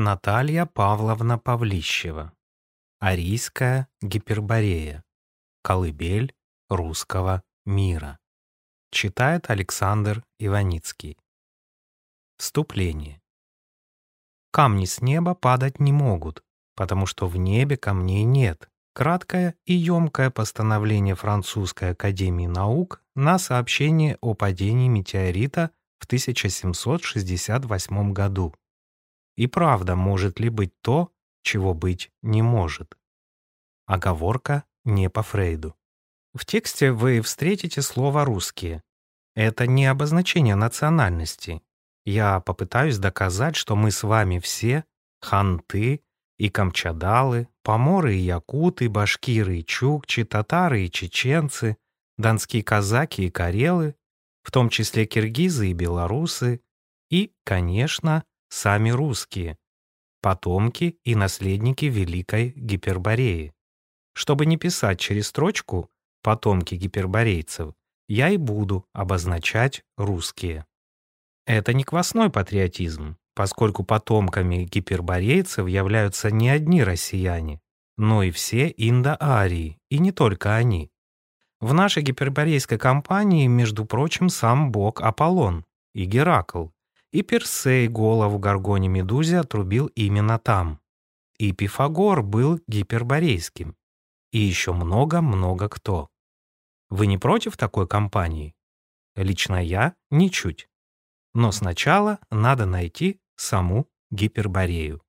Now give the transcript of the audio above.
Наталья Павловна Павлищева. Арийская гиперборея. Колыбель русского мира. Читает Александр Иваницкий. Вступление. Камни с неба падать не могут, потому что в небе камней нет. Краткое и емкое постановление Французской академии наук на сообщение о падении метеорита в 1768 году. И правда, может ли быть то, чего быть не может? Оговорка не по Фрейду. В тексте вы встретите слово «русские». Это не обозначение национальности. Я попытаюсь доказать, что мы с вами все ханты и камчадалы, поморы и якуты, башкиры и чукчи, татары и чеченцы, донские казаки и карелы, в том числе киргизы и белорусы, и, конечно, сами русские, потомки и наследники Великой Гипербореи. Чтобы не писать через строчку «потомки гиперборейцев», я и буду обозначать русские. Это не квасной патриотизм, поскольку потомками гиперборейцев являются не одни россияне, но и все индоарии, и не только они. В нашей гиперборейской компании, между прочим, сам бог Аполлон и Геракл, и Персей голову Гаргоне Медузе отрубил именно там. И Пифагор был гиперборейским. И еще много-много кто. Вы не против такой компании? Лично я ничуть. Но сначала надо найти саму Гиперборею.